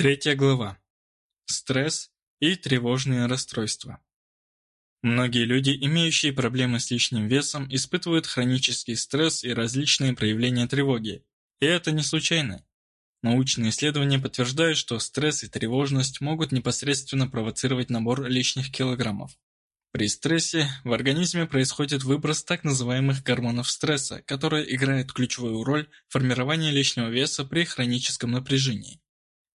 Третья глава. Стресс и тревожные расстройства. Многие люди, имеющие проблемы с лишним весом, испытывают хронический стресс и различные проявления тревоги. И это не случайно. Научные исследования подтверждают, что стресс и тревожность могут непосредственно провоцировать набор лишних килограммов. При стрессе в организме происходит выброс так называемых гормонов стресса, которые играют ключевую роль в формировании лишнего веса при хроническом напряжении.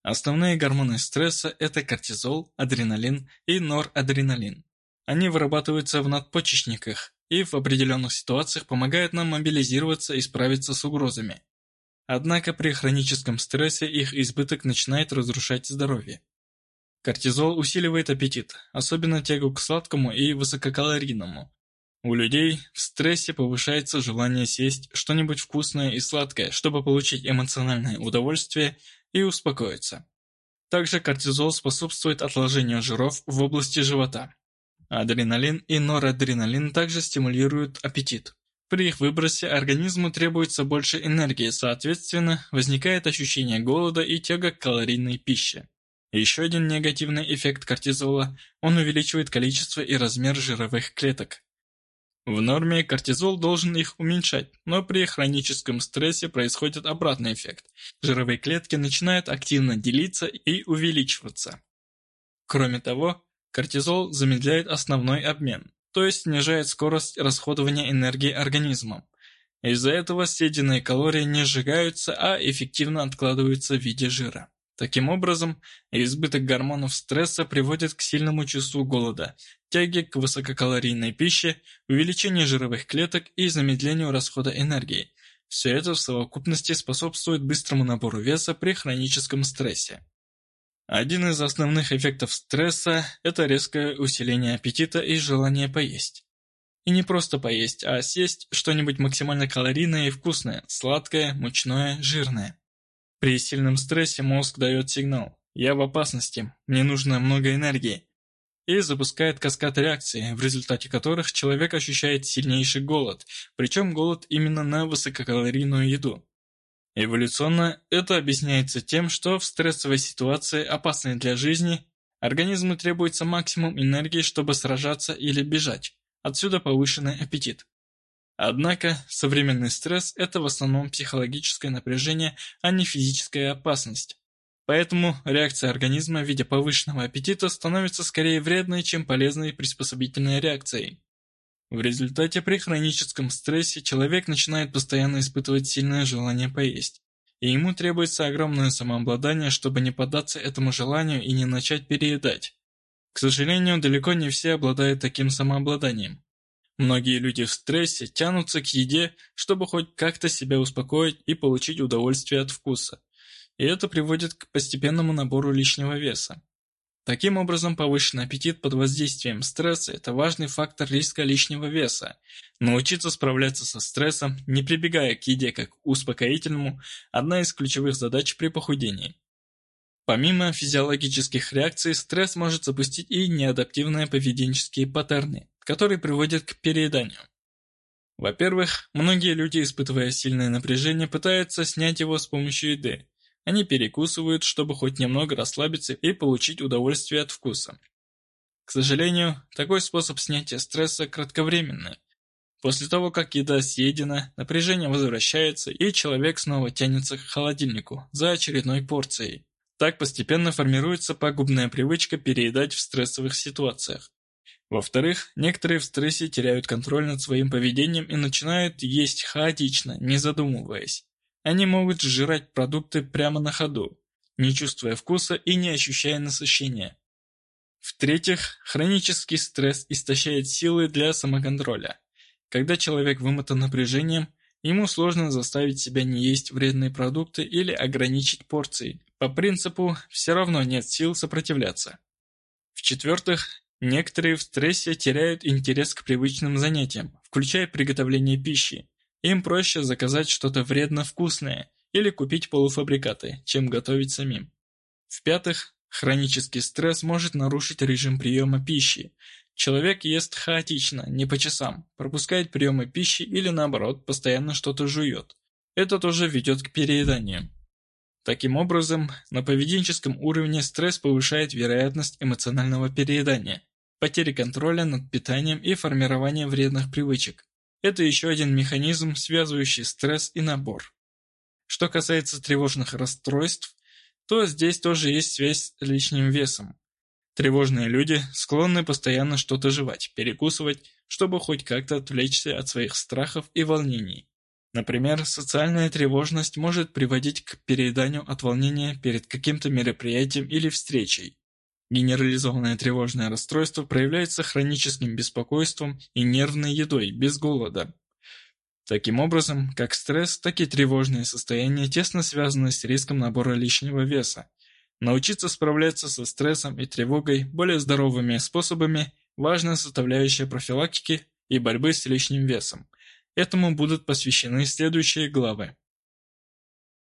Основные гормоны стресса – это кортизол, адреналин и норадреналин. Они вырабатываются в надпочечниках и в определенных ситуациях помогают нам мобилизироваться и справиться с угрозами. Однако при хроническом стрессе их избыток начинает разрушать здоровье. Кортизол усиливает аппетит, особенно тягу к сладкому и высококалорийному. У людей в стрессе повышается желание съесть что-нибудь вкусное и сладкое, чтобы получить эмоциональное удовольствие и успокоиться. Также кортизол способствует отложению жиров в области живота. Адреналин и норадреналин также стимулируют аппетит. При их выбросе организму требуется больше энергии, соответственно, возникает ощущение голода и тяга к калорийной пище. Еще один негативный эффект кортизола – он увеличивает количество и размер жировых клеток. В норме кортизол должен их уменьшать, но при хроническом стрессе происходит обратный эффект. Жировые клетки начинают активно делиться и увеличиваться. Кроме того, кортизол замедляет основной обмен, то есть снижает скорость расходования энергии организмом. Из-за этого съеденные калории не сжигаются, а эффективно откладываются в виде жира. Таким образом, избыток гормонов стресса приводит к сильному чувству голода, тяге к высококалорийной пище, увеличению жировых клеток и замедлению расхода энергии. Все это в совокупности способствует быстрому набору веса при хроническом стрессе. Один из основных эффектов стресса – это резкое усиление аппетита и желание поесть. И не просто поесть, а съесть что-нибудь максимально калорийное и вкусное, сладкое, мучное, жирное. При сильном стрессе мозг дает сигнал «я в опасности, мне нужно много энергии» и запускает каскад реакций, в результате которых человек ощущает сильнейший голод, причем голод именно на высококалорийную еду. Эволюционно это объясняется тем, что в стрессовой ситуации, опасной для жизни, организму требуется максимум энергии, чтобы сражаться или бежать. Отсюда повышенный аппетит. Однако современный стресс – это в основном психологическое напряжение, а не физическая опасность. Поэтому реакция организма в виде повышенного аппетита становится скорее вредной, чем полезной приспособительной реакцией. В результате при хроническом стрессе человек начинает постоянно испытывать сильное желание поесть, и ему требуется огромное самообладание, чтобы не поддаться этому желанию и не начать переедать. К сожалению, далеко не все обладают таким самообладанием. Многие люди в стрессе тянутся к еде, чтобы хоть как-то себя успокоить и получить удовольствие от вкуса. И это приводит к постепенному набору лишнего веса. Таким образом, повышенный аппетит под воздействием стресса – это важный фактор риска лишнего веса. Научиться справляться со стрессом, не прибегая к еде как к успокоительному – одна из ключевых задач при похудении. Помимо физиологических реакций, стресс может запустить и неадаптивные поведенческие паттерны, которые приводят к перееданию. Во-первых, многие люди, испытывая сильное напряжение, пытаются снять его с помощью еды. Они перекусывают, чтобы хоть немного расслабиться и получить удовольствие от вкуса. К сожалению, такой способ снятия стресса кратковременный. После того, как еда съедена, напряжение возвращается, и человек снова тянется к холодильнику за очередной порцией. Так постепенно формируется пагубная привычка переедать в стрессовых ситуациях. Во-вторых, некоторые в стрессе теряют контроль над своим поведением и начинают есть хаотично, не задумываясь. Они могут сжирать продукты прямо на ходу, не чувствуя вкуса и не ощущая насыщения. В-третьих, хронический стресс истощает силы для самоконтроля. Когда человек вымотан напряжением, ему сложно заставить себя не есть вредные продукты или ограничить порции, по принципу «все равно нет сил сопротивляться». В-четвертых, Некоторые в стрессе теряют интерес к привычным занятиям, включая приготовление пищи. Им проще заказать что-то вредно-вкусное или купить полуфабрикаты, чем готовить самим. В-пятых, хронический стресс может нарушить режим приема пищи. Человек ест хаотично, не по часам, пропускает приемы пищи или наоборот, постоянно что-то жует. Это тоже ведет к перееданию. Таким образом, на поведенческом уровне стресс повышает вероятность эмоционального переедания, потери контроля над питанием и формирования вредных привычек. Это еще один механизм, связывающий стресс и набор. Что касается тревожных расстройств, то здесь тоже есть связь с лишним весом. Тревожные люди склонны постоянно что-то жевать, перекусывать, чтобы хоть как-то отвлечься от своих страхов и волнений. Например, социальная тревожность может приводить к перееданию от волнения перед каким-то мероприятием или встречей. Генерализованное тревожное расстройство проявляется хроническим беспокойством и нервной едой, без голода. Таким образом, как стресс, так и тревожные состояния тесно связаны с риском набора лишнего веса. Научиться справляться со стрессом и тревогой более здоровыми способами – важная составляющая профилактики и борьбы с лишним весом. Этому будут посвящены следующие главы.